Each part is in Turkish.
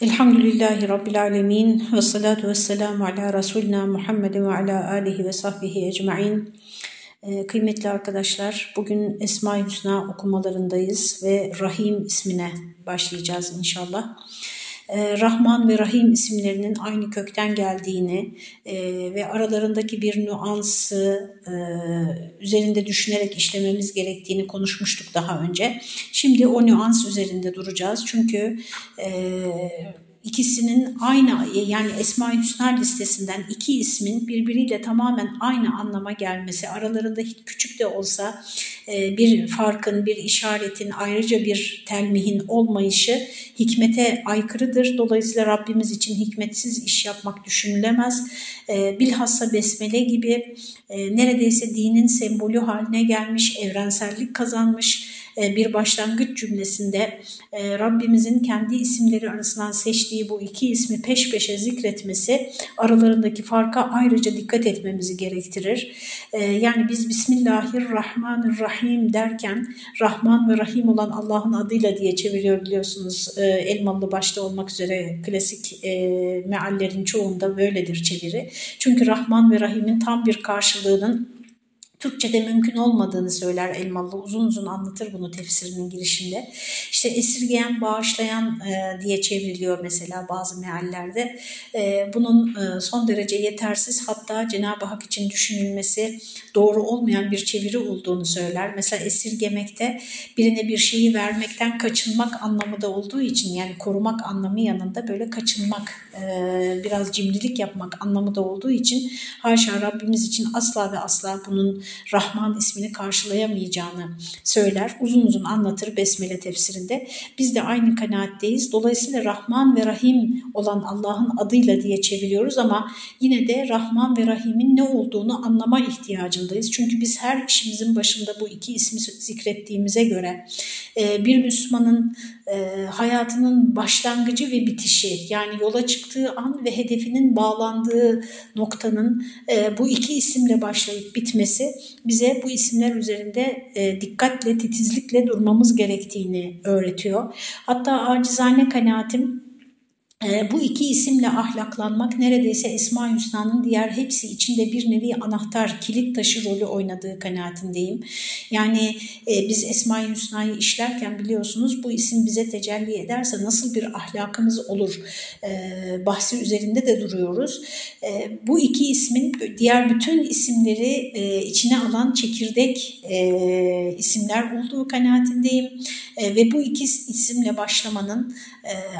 Elhamdülillahi Rabbil Alemin ve salatu ve selamu ala Resulina Muhammedin ve ala alihi ve sahbihi ecma'in. Ee, kıymetli arkadaşlar bugün Esma-i Hüsna okumalarındayız ve Rahim ismine başlayacağız inşallah. Ee, Rahman ve Rahim isimlerinin aynı kökten geldiğini e, ve aralarındaki bir nüansı e, üzerinde düşünerek işlememiz gerektiğini konuşmuştuk daha önce. Şimdi o nüans üzerinde duracağız çünkü e, ikisinin aynı yani Esma-i Hüsna listesinden iki ismin birbiriyle tamamen aynı anlama gelmesi, aralarında hiç küçük de olsa e, bir farkın, bir işaretin, ayrıca bir telmihin olmayışı hikmete aykırıdır. Dolayısıyla Rabbimiz için hikmetsiz iş yapmak düşünülemez. E, bilhassa Besmele gibi e, neredeyse dinin sembolü haline gelmiş, evrensellik kazanmış, bir başlangıç cümlesinde e, Rabbimizin kendi isimleri arasından seçtiği bu iki ismi peş peşe zikretmesi aralarındaki farka ayrıca dikkat etmemizi gerektirir. E, yani biz Bismillahirrahmanirrahim derken Rahman ve Rahim olan Allah'ın adıyla diye çeviriyor biliyorsunuz Elmalı başta olmak üzere klasik meallerin çoğunda böyledir çeviri. Çünkü Rahman ve Rahim'in tam bir karşılığının Türkçe'de mümkün olmadığını söyler Elmalı. Uzun uzun anlatır bunu tefsirinin girişinde. İşte esirgeyen, bağışlayan e, diye çevriliyor mesela bazı meallerde. E, bunun e, son derece yetersiz hatta Cenab-ı Hak için düşünülmesi doğru olmayan bir çeviri olduğunu söyler. Mesela esirgemekte birine bir şeyi vermekten kaçınmak anlamı da olduğu için yani korumak anlamı yanında böyle kaçınmak, e, biraz cimrilik yapmak anlamı da olduğu için haşa Rabbimiz için asla ve asla bunun Rahman ismini karşılayamayacağını söyler. Uzun uzun anlatır Besmele tefsirinde. Biz de aynı kanaatteyiz. Dolayısıyla Rahman ve Rahim olan Allah'ın adıyla diye çeviriyoruz ama yine de Rahman ve Rahim'in ne olduğunu anlama ihtiyacındayız. Çünkü biz her işimizin başında bu iki ismi zikrettiğimize göre e, bir Müslümanın e, hayatının başlangıcı ve bitişi yani yola çıktığı an ve hedefinin bağlandığı noktanın e, bu iki isimle başlayıp bitmesi bize bu isimler üzerinde e, dikkatle, titizlikle durmamız gerektiğini öğretiyor. Hatta acizane kanaatim bu iki isimle ahlaklanmak neredeyse Esma-i Hüsna'nın diğer hepsi içinde bir nevi anahtar, kilit taşı rolü oynadığı kanaatindeyim. Yani e, biz Esma-i Hüsna'yı işlerken biliyorsunuz bu isim bize tecelli ederse nasıl bir ahlakımız olur e, bahsi üzerinde de duruyoruz. E, bu iki ismin diğer bütün isimleri içine alan çekirdek isimler olduğu kanaatindeyim. Ve bu iki isimle başlamanın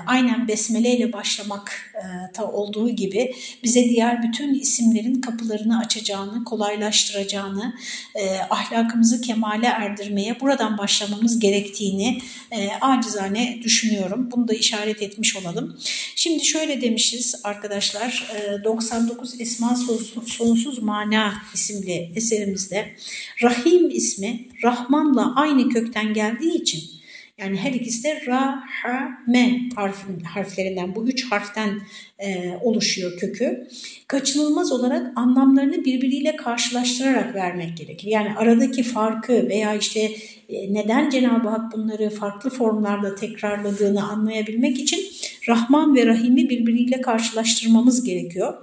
aynen Besmele ile başlamak e, olduğu gibi bize diğer bütün isimlerin kapılarını açacağını, kolaylaştıracağını, e, ahlakımızı kemale erdirmeye buradan başlamamız gerektiğini e, acizane düşünüyorum. Bunu da işaret etmiş olalım. Şimdi şöyle demişiz arkadaşlar, e, 99 Esma Sonsuz Mana isimli eserimizde Rahim ismi Rahman'la aynı kökten geldiği için yani her ikisi de ra, ha, me harfin, harflerinden bu üç harften e, oluşuyor kökü. Kaçınılmaz olarak anlamlarını birbiriyle karşılaştırarak vermek gerekir. Yani aradaki farkı veya işte e, neden Cenab-ı Hak bunları farklı formlarda tekrarladığını anlayabilmek için Rahman ve Rahim'i birbiriyle karşılaştırmamız gerekiyor.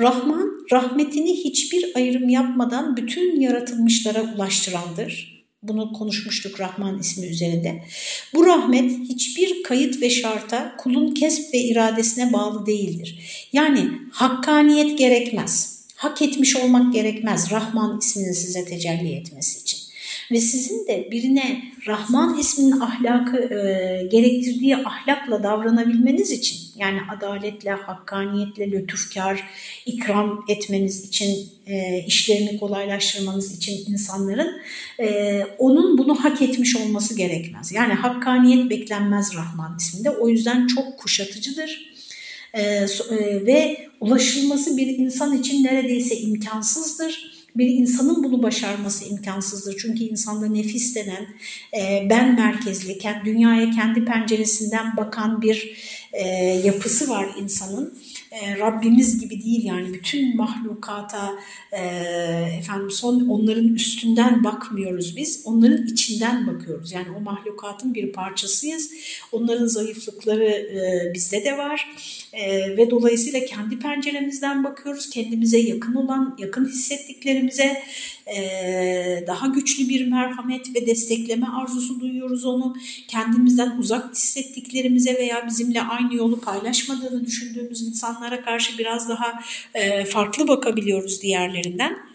Rahman rahmetini hiçbir ayrım yapmadan bütün yaratılmışlara ulaştırandır. Bunu konuşmuştuk Rahman ismi üzerinde. Bu rahmet hiçbir kayıt ve şarta kulun kesp ve iradesine bağlı değildir. Yani hakkaniyet gerekmez. Hak etmiş olmak gerekmez Rahman isminin size tecelli etmesi. Ve sizin de birine Rahman isminin ahlakı e, gerektirdiği ahlakla davranabilmeniz için yani adaletle, hakkaniyetle, lütufkar, ikram etmeniz için, e, işlerini kolaylaştırmanız için insanların e, onun bunu hak etmiş olması gerekmez. Yani hakkaniyet beklenmez Rahman isminde. O yüzden çok kuşatıcıdır. E, e, ve ulaşılması bir insan için neredeyse imkansızdır bir insanın bunu başarması imkansızdır. Çünkü insanda nefis denen e, ben merkezli, dünyaya kendi penceresinden bakan bir e, yapısı var insanın. E, Rabbimiz gibi değil yani. Bütün mahlukata e, efendim son onların üstünden bakmıyoruz biz. Onların içinden bakıyoruz. Yani o mahlukatın bir parçasıyız. Onların zayıflıkları e, bizde de var. Ve dolayısıyla kendi penceremizden bakıyoruz. Kendimize yakın olan yakın hissettiklerimize daha güçlü bir merhamet ve destekleme arzusu duyuyoruz onu kendimizden uzak hissettiklerimize veya bizimle aynı yolu paylaşmadığını düşündüğümüz insanlara karşı biraz daha e, farklı bakabiliyoruz diğerlerinden.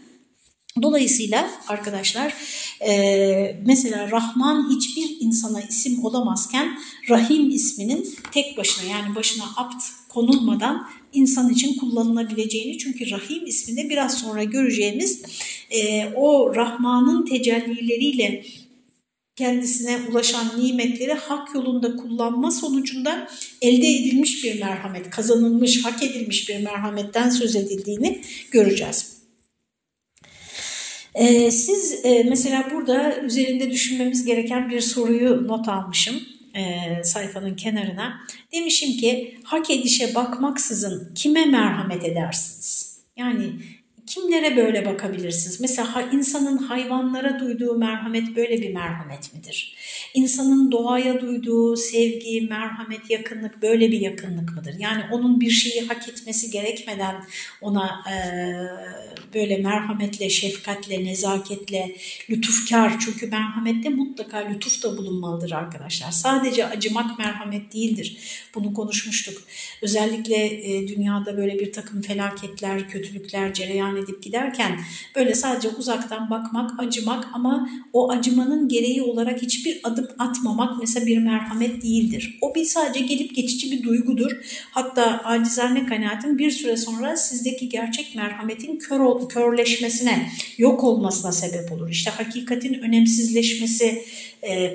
Dolayısıyla arkadaşlar e, mesela Rahman hiçbir insana isim olamazken Rahim isminin tek başına yani başına apt konulmadan insan için kullanılabileceğini çünkü Rahim isminde biraz sonra göreceğimiz e, o Rahman'ın tecellileriyle kendisine ulaşan nimetleri hak yolunda kullanma sonucunda elde edilmiş bir merhamet, kazanılmış, hak edilmiş bir merhametten söz edildiğini göreceğiz. Ee, siz e, mesela burada üzerinde düşünmemiz gereken bir soruyu not almışım e, sayfanın kenarına. Demişim ki hak edişe bakmaksızın kime merhamet edersiniz? Yani kimlere böyle bakabilirsiniz? Mesela insanın hayvanlara duyduğu merhamet böyle bir merhamet midir? İnsanın doğaya duyduğu sevgi, merhamet, yakınlık böyle bir yakınlık mıdır? Yani onun bir şeyi hak etmesi gerekmeden ona e, böyle merhametle, şefkatle, nezaketle, lütufkar çünkü merhamette mutlaka lütuf da bulunmalıdır arkadaşlar. Sadece acımak merhamet değildir. Bunu konuşmuştuk. Özellikle e, dünyada böyle bir takım felaketler, kötülükler cereyan edip giderken böyle sadece uzaktan bakmak, acımak ama o acımanın gereği olarak hiçbir adım atmamak mesela bir merhamet değildir. O bir sadece gelip geçici bir duygudur. Hatta acizane kanaatim bir süre sonra sizdeki gerçek merhametin kör, körleşmesine, yok olmasına sebep olur. İşte hakikatin önemsizleşmesi,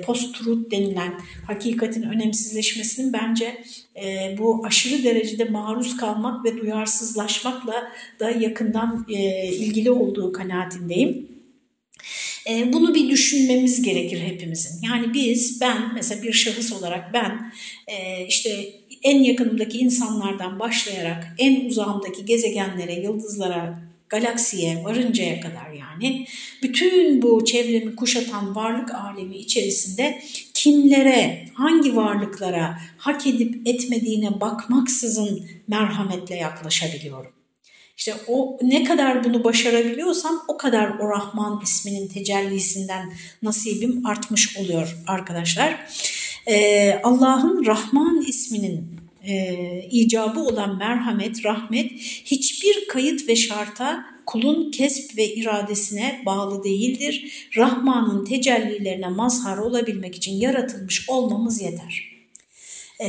post-truth denilen hakikatin önemsizleşmesinin bence e, bu aşırı derecede maruz kalmak ve duyarsızlaşmakla da yakından e, ilgili olduğu kanaatindeyim. E, bunu bir düşünmemiz gerekir hepimizin. Yani biz, ben mesela bir şahıs olarak ben e, işte en yakınımdaki insanlardan başlayarak en uzağımdaki gezegenlere, yıldızlara, galaksiye varıncaya kadar yani bütün bu çevremi kuşatan varlık alemi içerisinde kimlere, hangi varlıklara hak edip etmediğine bakmaksızın merhametle yaklaşabiliyorum. İşte o ne kadar bunu başarabiliyorsam o kadar o Rahman isminin tecellisinden nasibim artmış oluyor arkadaşlar. Ee, Allah'ın Rahman isminin e, icabı olan merhamet, rahmet hiçbir kayıt ve şarta kulun kesp ve iradesine bağlı değildir. Rahman'ın tecellilerine mazhar olabilmek için yaratılmış olmamız yeter. Ee,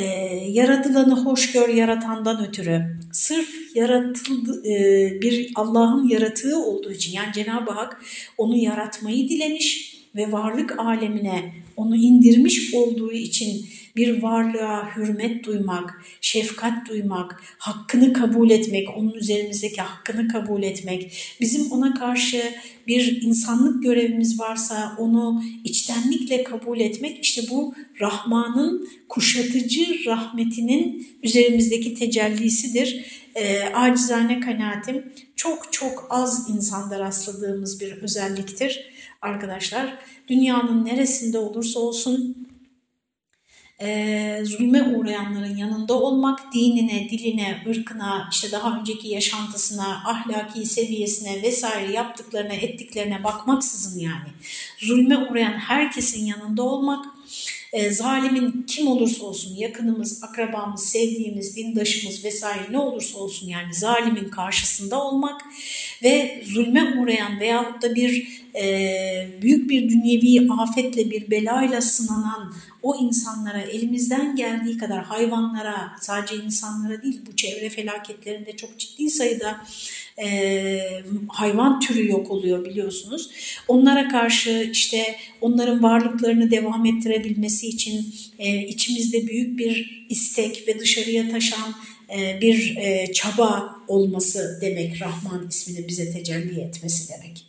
yaratılanı hoş gör yaratandan ötürü sırf yaratıldı e, bir Allah'ın yaratığı olduğu için yani Cenab-ı Hak onu yaratmayı dilemiş ve varlık alemine onu indirmiş olduğu için bir varlığa hürmet duymak, şefkat duymak, hakkını kabul etmek, onun üzerimizdeki hakkını kabul etmek, bizim ona karşı bir insanlık görevimiz varsa onu içtenlikle kabul etmek, işte bu Rahman'ın kuşatıcı rahmetinin üzerimizdeki tecellisidir. E, acizane kanaatim çok çok az insanda rastladığımız bir özelliktir arkadaşlar. Dünyanın neresinde olursa olsun e, zulme uğrayanların yanında olmak, dinine, diline, ırkına, işte daha önceki yaşantısına, ahlaki seviyesine vesaire yaptıklarına, ettiklerine bakmaksızın yani zulme uğrayan herkesin yanında olmak, e, zalimin kim olursa olsun yakınımız, akrabamız, sevdiğimiz, dindaşımız vesaire ne olursa olsun yani zalimin karşısında olmak ve zulme uğrayan veyahut da bir e, büyük bir dünyevi afetle bir belayla sınanan o insanlara elimizden geldiği kadar hayvanlara sadece insanlara değil bu çevre felaketlerinde çok ciddi sayıda e, hayvan türü yok oluyor biliyorsunuz. Onlara karşı işte onların varlıklarını devam ettirebilmesi için e, içimizde büyük bir istek ve dışarıya taşan e, bir e, çaba olması demek Rahman ismini bize tecelli etmesi demek.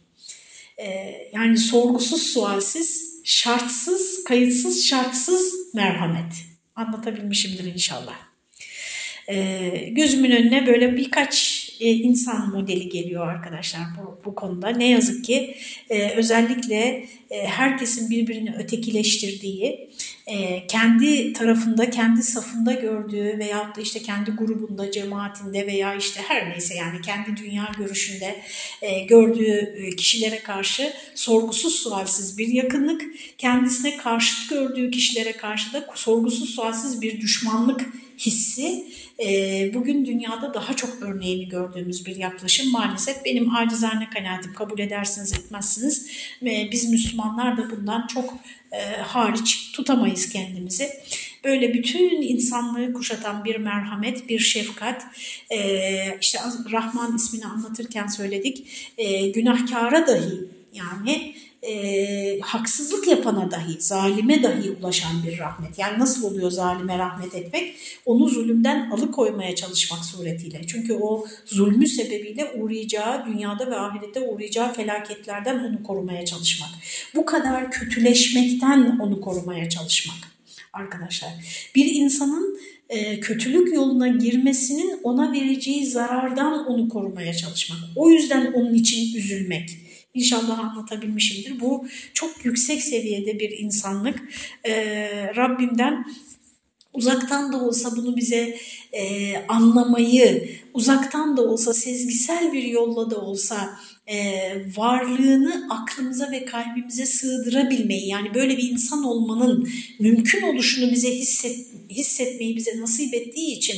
E, yani sorgusuz sualsiz, şartsız, kayıtsız, şartsız merhamet. Anlatabilmişimdir inşallah. E, gözümün önüne böyle birkaç e, insan modeli geliyor arkadaşlar bu, bu konuda. Ne yazık ki e, özellikle e, herkesin birbirini ötekileştirdiği, e, kendi tarafında, kendi safında gördüğü veyahut da işte kendi grubunda, cemaatinde veya işte her neyse yani kendi dünya görüşünde e, gördüğü e, kişilere karşı sorgusuz sualsiz bir yakınlık, kendisine karşıt gördüğü kişilere karşı da sorgusuz sualsiz bir düşmanlık hissi bugün dünyada daha çok örneğini gördüğümüz bir yaklaşım maalesef. Benim acizane kanaatim kabul edersiniz etmezsiniz. Biz Müslümanlar da bundan çok e, hariç tutamayız kendimizi. Böyle bütün insanlığı kuşatan bir merhamet, bir şefkat, e, işte Rahman ismini anlatırken söyledik, e, günahkara dahi yani e, haksızlık yapana dahi, zalime dahi ulaşan bir rahmet. Yani nasıl oluyor zalime rahmet etmek? Onu zulümden alıkoymaya çalışmak suretiyle. Çünkü o zulmü sebebiyle uğrayacağı, dünyada ve ahirette uğrayacağı felaketlerden onu korumaya çalışmak. Bu kadar kötüleşmekten onu korumaya çalışmak arkadaşlar. Bir insanın e, kötülük yoluna girmesinin ona vereceği zarardan onu korumaya çalışmak. O yüzden onun için üzülmek İnşallah anlatabilmişimdir. Bu çok yüksek seviyede bir insanlık. Ee, Rabbimden uzaktan da olsa bunu bize e, anlamayı, uzaktan da olsa sezgisel bir yolla da olsa e, varlığını aklımıza ve kalbimize sığdırabilmeyi yani böyle bir insan olmanın mümkün oluşunu bize hisset, hissetmeyi bize nasip ettiği için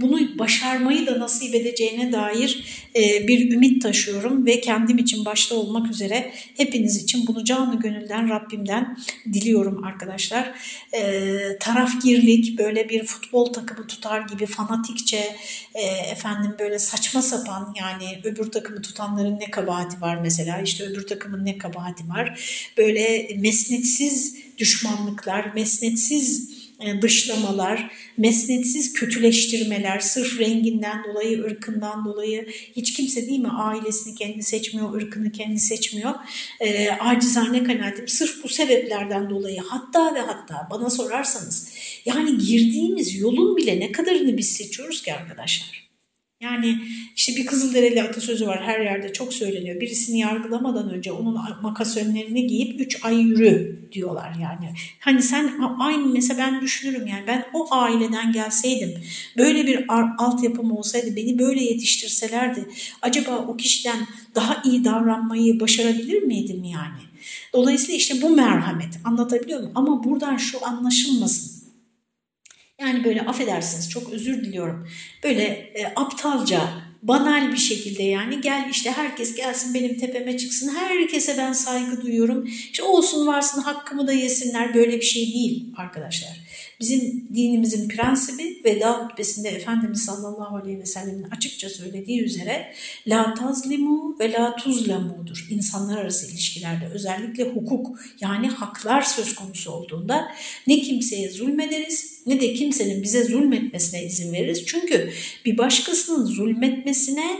bunu başarmayı da nasip edeceğine dair e, bir ümit taşıyorum ve kendim için başta olmak üzere hepiniz için bunu canlı gönülden Rabbimden diliyorum arkadaşlar. E, tarafgirlik böyle bir futbol takımı tutar gibi fanatikçe e, efendim böyle saçma sapan yani öbür takımı tutanların ne kabahati var mesela işte öbür takımın ne kabahati var böyle mesnetsiz düşmanlıklar mesnetsiz dışlamalar, mesnetsiz kötüleştirmeler, sırf renginden dolayı, ırkından dolayı hiç kimse değil mi ailesini kendi seçmiyor, ırkını kendi seçmiyor. E, acizane kanaatim sırf bu sebeplerden dolayı hatta ve hatta bana sorarsanız yani girdiğimiz yolun bile ne kadarını biz seçiyoruz ki arkadaşlar. Yani işte bir Kızılderili atasözü var her yerde çok söyleniyor. Birisini yargılamadan önce onun makas önlerini giyip 3 ay yürü diyorlar yani. Hani sen aynı mesela ben düşünürüm yani ben o aileden gelseydim böyle bir altyapım olsaydı beni böyle yetiştirselerdi acaba o kişiden daha iyi davranmayı başarabilir miydim yani? Dolayısıyla işte bu merhamet anlatabiliyor muyum? Ama buradan şu anlaşılmasın yani böyle affedersiniz çok özür diliyorum. Böyle e, aptalca, banal bir şekilde yani gel işte herkes gelsin benim tepeme çıksın. Herkese ben saygı duyuyorum. İşte olsun varsın hakkımı da yesinler böyle bir şey değil arkadaşlar. Bizim dinimizin prensibi veda hutbesinde Efendimiz sallallahu aleyhi ve sellemin açıkça söylediği üzere la tazlimu ve la tuzlemudur. İnsanlar arası ilişkilerde özellikle hukuk yani haklar söz konusu olduğunda ne kimseye zulmederiz ne de kimsenin bize zulmetmesine izin veririz. Çünkü bir başkasının zulmetmesine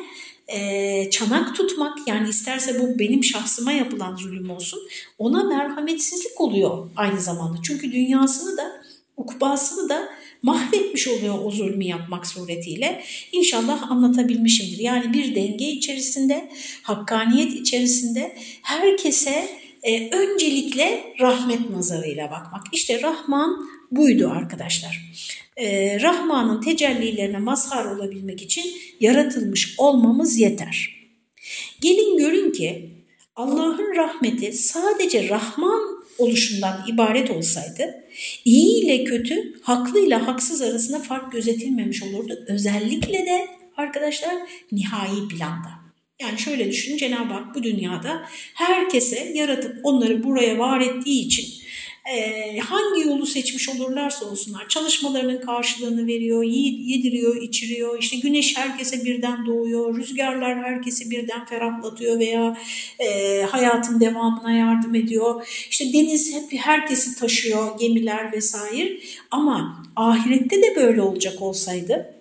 e, çanak tutmak yani isterse bu benim şahsıma yapılan zulüm olsun ona merhametsizlik oluyor aynı zamanda. Çünkü dünyasını da ukbasını da mahvetmiş oluyor o zulmü yapmak suretiyle. İnşallah anlatabilmişimdir. Yani bir denge içerisinde, hakkaniyet içerisinde herkese e, öncelikle rahmet nazarıyla bakmak. İşte Rahman buydu arkadaşlar. E, Rahman'ın tecellilerine mazhar olabilmek için yaratılmış olmamız yeter. Gelin görün ki Allah'ın rahmeti sadece Rahman oluşundan ibaret olsaydı iyi ile kötü, haklı ile haksız arasında fark gözetilmemiş olurdu. Özellikle de arkadaşlar nihai planda. Yani şöyle düşünün Cenab-ı Hak bu dünyada herkese yaratıp onları buraya var ettiği için e, hangi yolu seçmiş olurlarsa olsunlar çalışmalarının karşılığını veriyor, yediriyor, içiriyor. İşte güneş herkese birden doğuyor, rüzgarlar herkesi birden ferahlatıyor veya e, hayatın devamına yardım ediyor. İşte deniz hep herkesi taşıyor, gemiler vesaire. Ama ahirette de böyle olacak olsaydı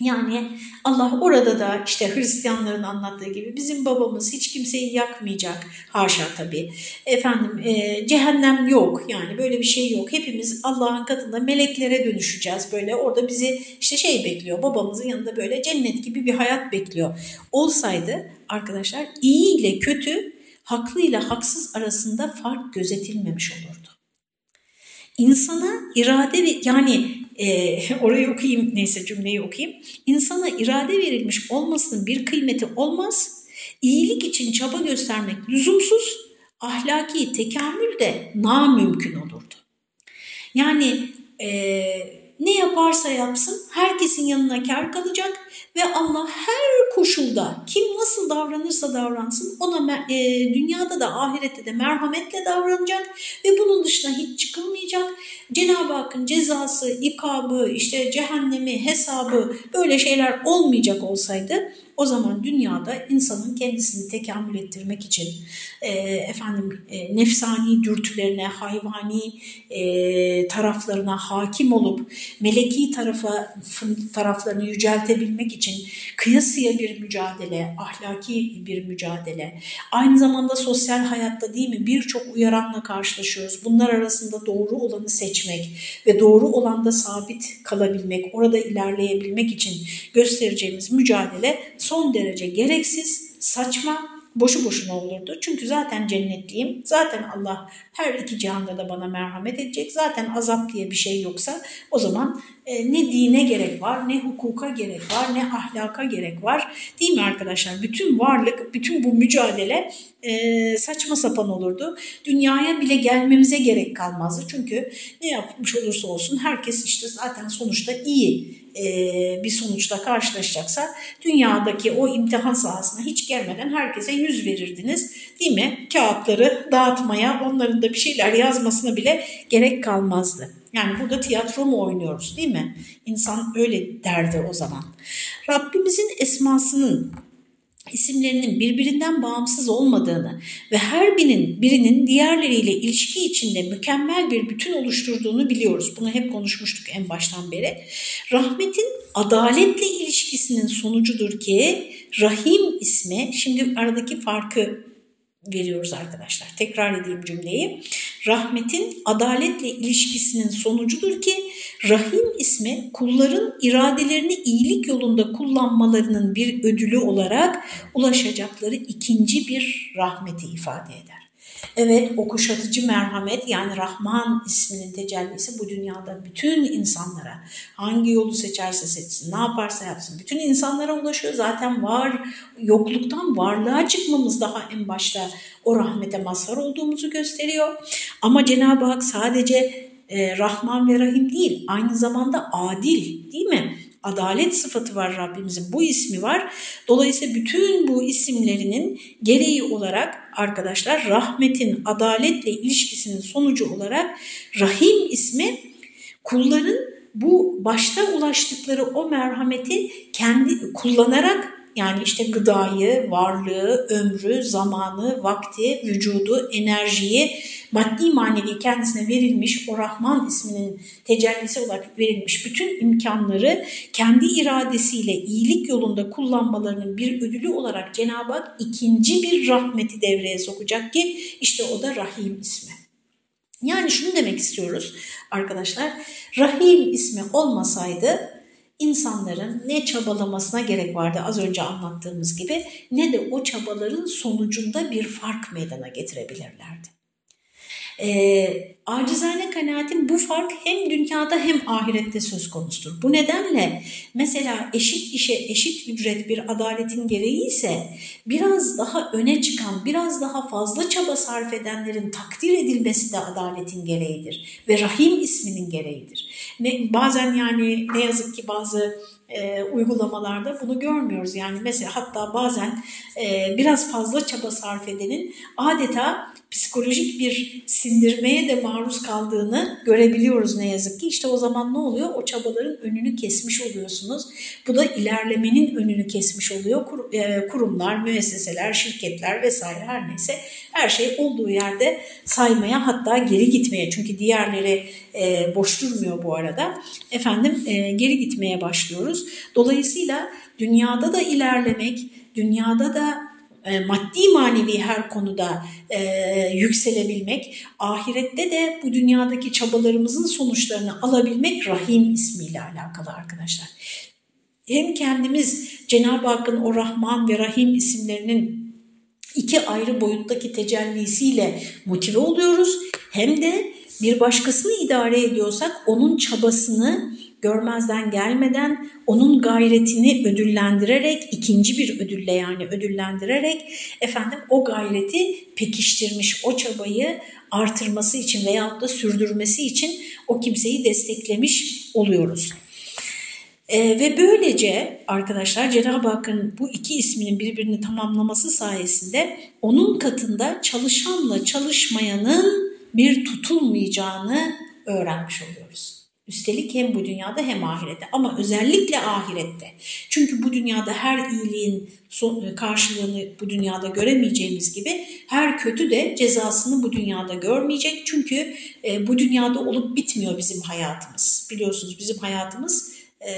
Yani Allah orada da işte Hristiyanların anlattığı gibi bizim babamız hiç kimseyi yakmayacak. Haşa tabii. Efendim e, cehennem yok yani böyle bir şey yok. Hepimiz Allah'ın katında meleklere dönüşeceğiz böyle. Orada bizi işte şey bekliyor babamızın yanında böyle cennet gibi bir hayat bekliyor. Olsaydı arkadaşlar iyi ile kötü haklı ile haksız arasında fark gözetilmemiş olurdu. İnsana irade ve yani e, orayı okuyayım neyse cümleyi okuyayım. İnsana irade verilmiş olmasının bir kıymeti olmaz. İyilik için çaba göstermek lüzumsuz, ahlaki tekamül de namümkün olurdu. Yani e, ne yaparsa yapsın herkesin yanına kar kalacak ve Allah her koşulda kim nasıl davranırsa davransın ona e, dünyada da ahirette de merhametle davranacak ve bunun dışına hiç çıkılmayacak. Cenab-ı Hakk'ın cezası, ikabı, işte cehennemi, hesabı böyle şeyler olmayacak olsaydı o zaman dünyada insanın kendisini tekamül ettirmek için e, efendim e, nefsani dürtülerine, hayvani e, taraflarına hakim olup meleki tarafa taraflarını yüceltebilmek için kıyasıya bir mücadele, ahlaki bir mücadele, aynı zamanda sosyal hayatta değil mi birçok uyaranla karşılaşıyoruz. Bunlar arasında doğru olanı seçmek ve doğru olanda sabit kalabilmek, orada ilerleyebilmek için göstereceğimiz mücadele son derece gereksiz, saçma, boşu boşuna olurdu. Çünkü zaten cennetliyim, zaten Allah her iki cihanda da bana merhamet edecek. Zaten azap diye bir şey yoksa o zaman e, ne dine gerek var, ne hukuka gerek var, ne ahlaka gerek var. Değil mi arkadaşlar? Bütün varlık, bütün bu mücadele e, saçma sapan olurdu. Dünyaya bile gelmemize gerek kalmazdı. Çünkü ne yapmış olursa olsun herkes işte zaten sonuçta iyi bir sonuçla karşılaşacaksa dünyadaki o imtihan sahasına hiç gelmeden herkese yüz verirdiniz değil mi? Kağıtları dağıtmaya, onların da bir şeyler yazmasına bile gerek kalmazdı. Yani burada tiyatro mu oynuyoruz değil mi? İnsan öyle derdi o zaman. Rabbimizin esmasının isimlerinin birbirinden bağımsız olmadığını ve her birinin, birinin diğerleriyle ilişki içinde mükemmel bir bütün oluşturduğunu biliyoruz. Bunu hep konuşmuştuk en baştan beri. Rahmetin adaletle ilişkisinin sonucudur ki Rahim ismi, şimdi aradaki farkı veriyoruz arkadaşlar. Tekrar edeyim cümleyi. Rahmetin adaletle ilişkisinin sonucudur ki Rahim ismi kulların iradelerini iyilik yolunda kullanmalarının bir ödülü olarak ulaşacakları ikinci bir rahmeti ifade eder. Evet o kuşatıcı merhamet yani Rahman isminin tecellisi bu dünyada bütün insanlara hangi yolu seçerse seçsin, ne yaparsa yapsın bütün insanlara ulaşıyor. Zaten var yokluktan varlığa çıkmamız daha en başta o rahmete mazhar olduğumuzu gösteriyor. Ama Cenab-ı Hak sadece e, Rahman ve Rahim değil aynı zamanda adil değil mi? Adalet sıfatı var Rabbimizin. Bu ismi var. Dolayısıyla bütün bu isimlerinin gereği olarak arkadaşlar rahmetin adaletle ilişkisinin sonucu olarak Rahim ismi kulların bu başta ulaştıkları o merhameti kendi kullanarak yani işte gıdayı, varlığı, ömrü, zamanı, vakti, vücudu, enerjiyi maddi manevi kendisine verilmiş o Rahman isminin tecellisi olarak verilmiş bütün imkanları kendi iradesiyle iyilik yolunda kullanmalarının bir ödülü olarak Cenab-ı Hak ikinci bir rahmeti devreye sokacak ki işte o da Rahim ismi. Yani şunu demek istiyoruz arkadaşlar. Rahim ismi olmasaydı insanların ne çabalamasına gerek vardı az önce anlattığımız gibi ne de o çabaların sonucunda bir fark meydana getirebilirlerdi. E, acizane kanaatim bu fark hem dünyada hem ahirette söz konusudur. Bu nedenle mesela eşit işe eşit ücret bir adaletin gereği ise biraz daha öne çıkan, biraz daha fazla çaba sarf edenlerin takdir edilmesi de adaletin gereğidir ve rahim isminin gereğidir. Ne, bazen yani ne yazık ki bazı e, uygulamalarda bunu görmüyoruz. Yani mesela hatta bazen e, biraz fazla çaba sarf edenin adeta psikolojik bir sindirmeye de maruz kaldığını görebiliyoruz ne yazık ki. İşte o zaman ne oluyor? O çabaların önünü kesmiş oluyorsunuz. Bu da ilerlemenin önünü kesmiş oluyor. Kur, e, kurumlar, müesseseler, şirketler vesaire her neyse her şey olduğu yerde saymaya hatta geri gitmeye. Çünkü diğerleri e, boş durmuyor bu arada. Efendim e, geri gitmeye başlıyoruz. Dolayısıyla dünyada da ilerlemek, dünyada da maddi manevi her konuda e, yükselebilmek, ahirette de bu dünyadaki çabalarımızın sonuçlarını alabilmek Rahim ismiyle alakalı arkadaşlar. Hem kendimiz Cenab-ı Hakk'ın o Rahman ve Rahim isimlerinin iki ayrı boyuttaki tecellisiyle motive oluyoruz hem de bir başkasını idare ediyorsak onun çabasını görmezden gelmeden onun gayretini ödüllendirerek ikinci bir ödülle yani ödüllendirerek efendim o gayreti pekiştirmiş o çabayı artırması için veyahut da sürdürmesi için o kimseyi desteklemiş oluyoruz. E, ve böylece arkadaşlar Cenab-ı Hakk'ın bu iki isminin birbirini tamamlaması sayesinde onun katında çalışanla çalışmayanın bir tutulmayacağını öğrenmiş oluyoruz. Üstelik hem bu dünyada hem ahirette ama özellikle ahirette. Çünkü bu dünyada her iyiliğin e, karşılığını bu dünyada göremeyeceğimiz gibi her kötü de cezasını bu dünyada görmeyecek. Çünkü e, bu dünyada olup bitmiyor bizim hayatımız. Biliyorsunuz bizim hayatımız e,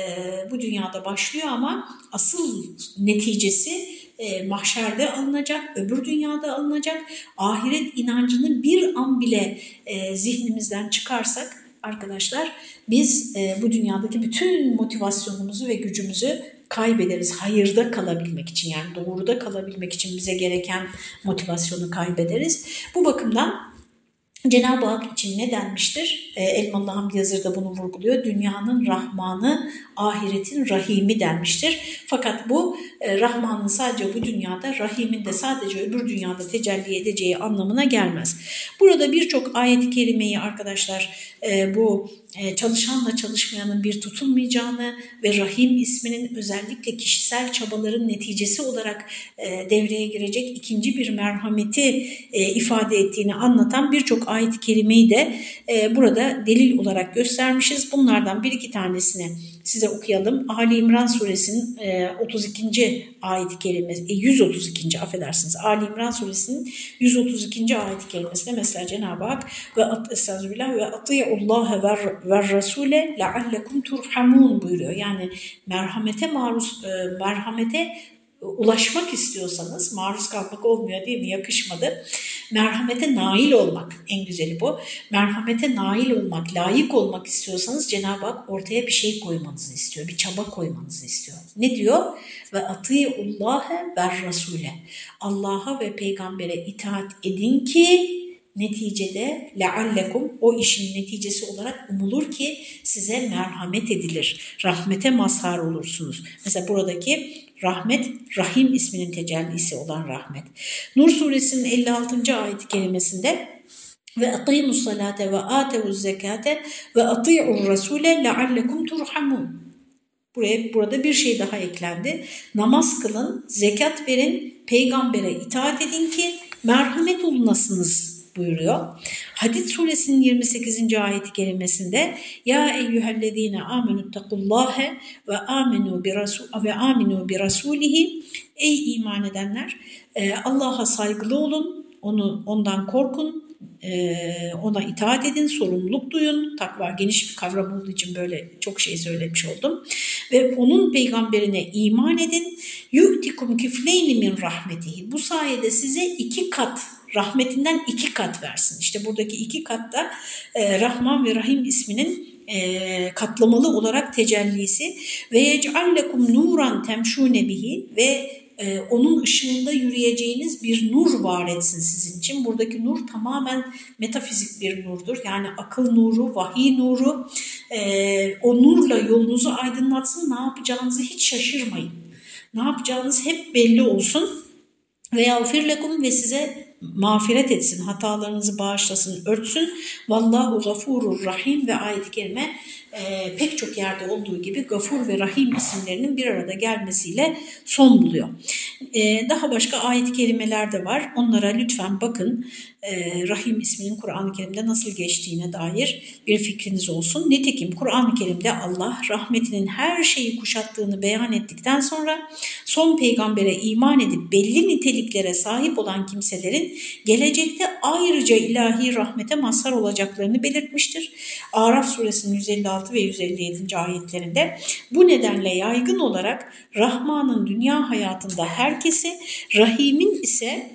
bu dünyada başlıyor ama asıl neticesi mahşerde alınacak, öbür dünyada alınacak. Ahiret inancını bir an bile zihnimizden çıkarsak arkadaşlar biz e, bu dünyadaki bütün motivasyonumuzu ve gücümüzü kaybederiz. Hayırda kalabilmek için yani doğruda kalabilmek için bize gereken motivasyonu kaybederiz. Bu bakımdan Cenab-ı Hak için ne denmiştir? E, Elmalı Hamdi Yazır da bunu vurguluyor. Dünyanın Rahmanı, ahiretin Rahimi denmiştir. Fakat bu e, Rahman'ın sadece bu dünyada, Rahim'in de sadece öbür dünyada tecelli edeceği anlamına gelmez. Burada birçok ayet-i kerimeyi arkadaşlar e, bu çalışanla çalışmayanın bir tutulmayacağını ve Rahim isminin özellikle kişisel çabaların neticesi olarak devreye girecek ikinci bir merhameti ifade ettiğini anlatan birçok ayet-i kerimeyi de burada delil olarak göstermişiz. Bunlardan bir iki tanesini size okuyalım. Ali İmran suresinin 32. ayet-i kerimesi, 132. affedersiniz. Ali İmran suresinin 132. ayet-i kerimesinde mesela Cenab-ı Hak ve estağfirullah ve ati'ullaha ve ve rasule leallekum turhamun buyuruyor. Yani merhamete maruz e, merhamete ulaşmak istiyorsanız maruz kalmak olmuyor değil mi? Yakışmadı. Merhamete nail olmak en güzeli bu. Merhamete nail olmak, layık olmak istiyorsanız Cenab-ı Hak ortaya bir şey koymanızı istiyor. Bir çaba koymanızı istiyor. Ne diyor? Ve atiullâhe ver rasule. Allah'a ve peygambere itaat edin ki neticede leallekum o işin neticesi olarak umulur ki size merhamet edilir. Rahmete mazhar olursunuz. Mesela buradaki rahmet, Rahim isminin tecellisi olan rahmet. Nur suresinin 56. ayet kelimesinde ve akimus salate ve atevuz zekate ve ati'ur rasule leallekum turhamun. Buraya burada bir şey daha eklendi. Namaz kılın, zekat verin, peygambere itaat edin ki merhamet olunasınız buyuruyor. Hadid suresinin 28. ayeti kerimesinde ya eyyühellezine amenüttekullâhe ve amenu bi ve aminu bi rasulihi ey iman edenler e, Allah'a saygılı olun, onu ondan korkun, e, ona itaat edin, sorumluluk duyun. Takva geniş bir kavram olduğu için böyle çok şey söylemiş oldum. Ve onun peygamberine iman edin. Yu'tikum kifleyni min rahmetihi. Bu sayede size iki kat rahmetinden iki kat versin. İşte buradaki iki katta e, Rahman ve Rahim isminin e, katlamalı olarak tecellisi ve yec'allekum nuran temşune bihi ve e, onun ışığında yürüyeceğiniz bir nur var etsin sizin için. Buradaki nur tamamen metafizik bir nurdur. Yani akıl nuru, vahiy nuru. E, o nurla yolunuzu aydınlatsın. Ne yapacağınızı hiç şaşırmayın. Ne yapacağınız hep belli olsun. Ve yağfir ve size mağfiret etsin, hatalarınızı bağışlasın, örtsün. Vallahu gafurur rahim ve ayet-i kerime e, pek çok yerde olduğu gibi gafur ve rahim isimlerinin bir arada gelmesiyle son buluyor. Ee, daha başka ayet-i de var. Onlara lütfen bakın. Ee, Rahim isminin Kur'an-ı Kerim'de nasıl geçtiğine dair bir fikriniz olsun. Nitekim Kur'an-ı Kerim'de Allah rahmetinin her şeyi kuşattığını beyan ettikten sonra son peygambere iman edip belli niteliklere sahip olan kimselerin gelecekte ayrıca ilahi rahmete mazhar olacaklarını belirtmiştir. Araf suresinin 156 ve 157. ayetlerinde bu nedenle yaygın olarak Rahman'ın dünya hayatında herkesi, Rahim'in ise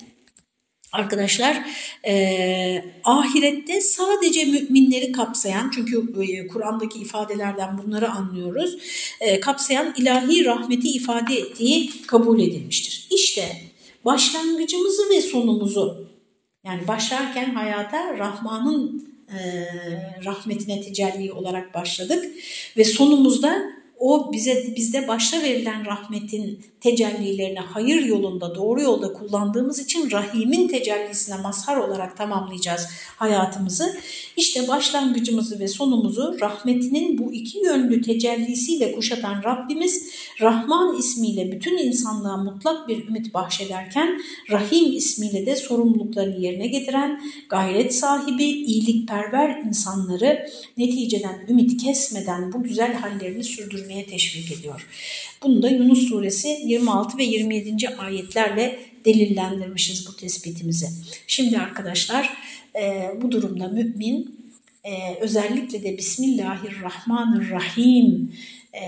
Arkadaşlar e, ahirette sadece müminleri kapsayan çünkü e, Kur'an'daki ifadelerden bunları anlıyoruz e, kapsayan ilahi rahmeti ifade ettiği kabul edilmiştir. İşte başlangıcımızı ve sonumuzu yani başlarken hayata Rahman'ın rahmetine tecelli olarak başladık. Ve sonumuzda o bize bizde başta verilen rahmetin tecellilerini hayır yolunda, doğru yolda kullandığımız için rahimin tecellisine mazhar olarak tamamlayacağız hayatımızı. İşte başlangıcımızı ve sonumuzu rahmetinin bu iki yönlü tecellisiyle kuşatan Rabbimiz Rahman ismiyle bütün insanlığa mutlak bir ümit bahşederken Rahim ismiyle de sorumluluklarını yerine getiren gayret sahibi, iyilikperver insanları neticeden ümit kesmeden bu güzel hallerini sürdürmeye teşvik ediyor. Bunu da Yunus suresi 26 ve 27. ayetlerle delillendirmişiz bu tespitimizi. Şimdi arkadaşlar e, bu durumda mümin e, özellikle de Bismillahirrahmanirrahim e,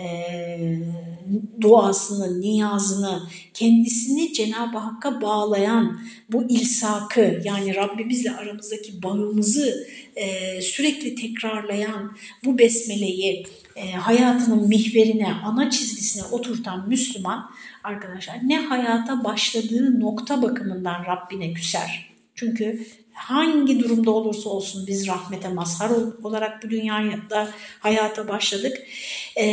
duasını, niyazını, kendisini Cenab-ı Hakk'a bağlayan bu ilsakı yani Rabbimizle aramızdaki bağımızı e, sürekli tekrarlayan bu besmeleyi e, hayatının mihverine, ana çizgisine oturtan Müslüman arkadaşlar ne hayata başladığı nokta bakımından Rabbine küser. Çünkü hangi durumda olursa olsun biz rahmete mazhar olarak bu dünyada hayata başladık. E,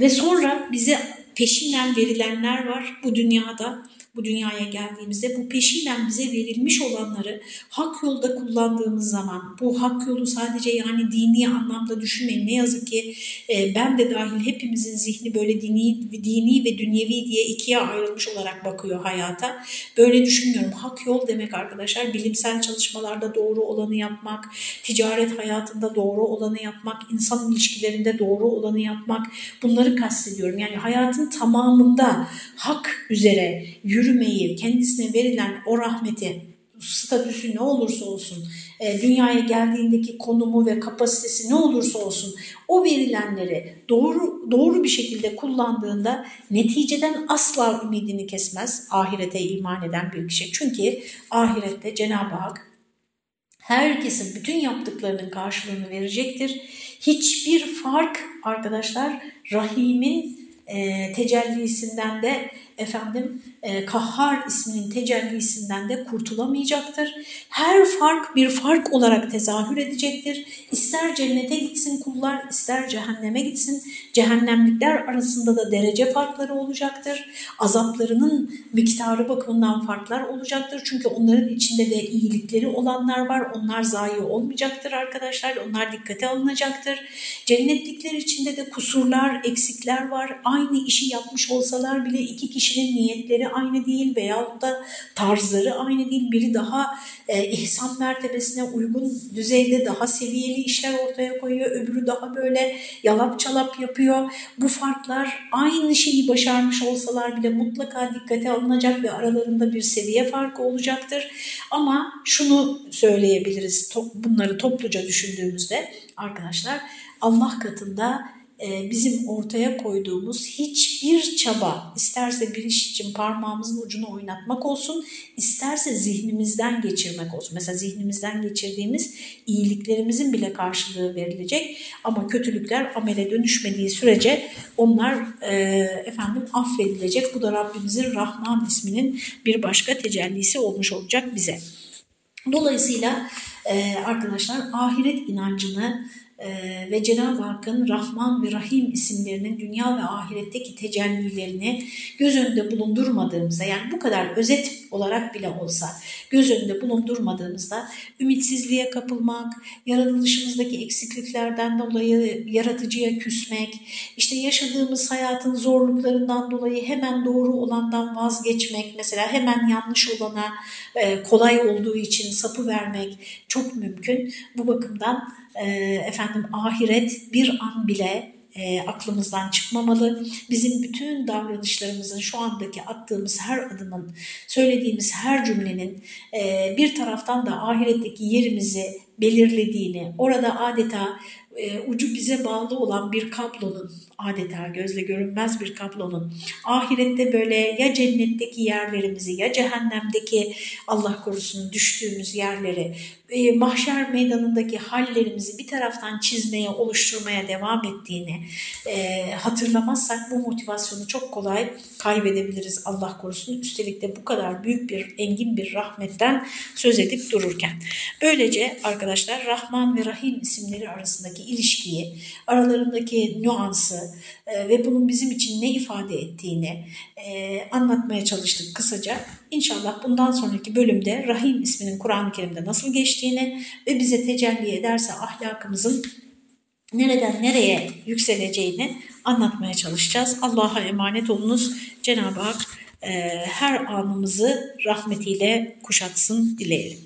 ve sonra bize peşinden verilenler var bu dünyada bu dünyaya geldiğimizde bu peşinden bize verilmiş olanları hak yolda kullandığımız zaman bu hak yolu sadece yani dini anlamda düşünmeyin. Ne yazık ki e, ben de dahil hepimizin zihni böyle dini, dini ve dünyevi diye ikiye ayrılmış olarak bakıyor hayata. Böyle düşünmüyorum. Hak yol demek arkadaşlar bilimsel çalışmalarda doğru olanı yapmak, ticaret hayatında doğru olanı yapmak, insan ilişkilerinde doğru olanı yapmak bunları kastediyorum. Yani hayatın tamamında hak üzere yürümeyi, kendisine verilen o rahmeti, statüsü ne olursa olsun, e, dünyaya geldiğindeki konumu ve kapasitesi ne olursa olsun o verilenleri doğru doğru bir şekilde kullandığında neticeden asla ümidini kesmez ahirete iman eden bir kişi. Çünkü ahirette Cenab-ı Hak herkesin bütün yaptıklarının karşılığını verecektir. Hiçbir fark arkadaşlar Rahim'in e, tecellisinden de efendim e, Kahhar isminin tecellisinden de kurtulamayacaktır. Her fark bir fark olarak tezahür edecektir. İster cennete gitsin kullar, ister cehenneme gitsin. Cehennemlikler arasında da derece farkları olacaktır. Azaplarının miktarı bakımından farklar olacaktır. Çünkü onların içinde de iyilikleri olanlar var. Onlar zayi olmayacaktır arkadaşlar. Onlar dikkate alınacaktır. Cennetlikler içinde de kusurlar, eksikler var. Aynı işi yapmış olsalar bile iki kişinin niyetleri aynı değil veya da tarzları aynı değil. Biri daha e, ihsan mertebesine uygun düzeyde daha seviyeli işler ortaya koyuyor. Öbürü daha böyle yalap çalap yapıyor. Bu farklar aynı şeyi başarmış olsalar bile mutlaka dikkate alınacak ve aralarında bir seviye farkı olacaktır. Ama şunu söyleyebiliriz bunları topluca düşündüğümüzde arkadaşlar Allah katında bizim ortaya koyduğumuz hiçbir çaba isterse bir iş için parmağımızın ucunu oynatmak olsun isterse zihnimizden geçirmek olsun. Mesela zihnimizden geçirdiğimiz iyiliklerimizin bile karşılığı verilecek ama kötülükler amele dönüşmediği sürece onlar e, efendim affedilecek. Bu da Rabbimizin Rahman isminin bir başka tecellisi olmuş olacak bize. Dolayısıyla e, arkadaşlar ahiret inancını ve Cenab-ı Hakk'ın Rahman ve Rahim isimlerinin dünya ve ahiretteki tecellilerini göz önünde bulundurmadığımızda yani bu kadar özet olarak bile olsa göz önünde bulundurmadığımızda ümitsizliğe kapılmak, yaratılışımızdaki eksikliklerden dolayı yaratıcıya küsmek, işte yaşadığımız hayatın zorluklarından dolayı hemen doğru olandan vazgeçmek, mesela hemen yanlış olana e, kolay olduğu için sapı vermek çok mümkün. Bu bakımdan e, efendim ahiret bir an bile e, aklımızdan çıkmamalı. Bizim bütün davranışlarımızın şu andaki attığımız her adımın, söylediğimiz her cümlenin e, bir taraftan da ahiretteki yerimizi belirlediğini, orada adeta e, ucu bize bağlı olan bir kablonun adeta gözle görünmez bir kablonun ahirette böyle ya cennetteki yerlerimizi ya cehennemdeki Allah korusun düştüğümüz yerleri e, mahşer meydanındaki hallerimizi bir taraftan çizmeye oluşturmaya devam ettiğini e, hatırlamazsak bu motivasyonu çok kolay kaybedebiliriz Allah korusun. Üstelik de bu kadar büyük bir engin bir rahmetten söz edip dururken. Böylece arkadaşlar Rahman ve Rahim isimleri arasındaki ilişkiyi aralarındaki nüansı e, ve bunun bizim için ne ifade ettiğini e, anlatmaya çalıştık kısaca. İnşallah bundan sonraki bölümde Rahim isminin Kur'an-ı Kerim'de nasıl geçtiğini ve bize tecelli ederse ahlakımızın nereden nereye yükseleceğini anlatmaya çalışacağız. Allah'a emanet olunuz. Cenab-ı Hak e, her anımızı rahmetiyle kuşatsın dileyelim.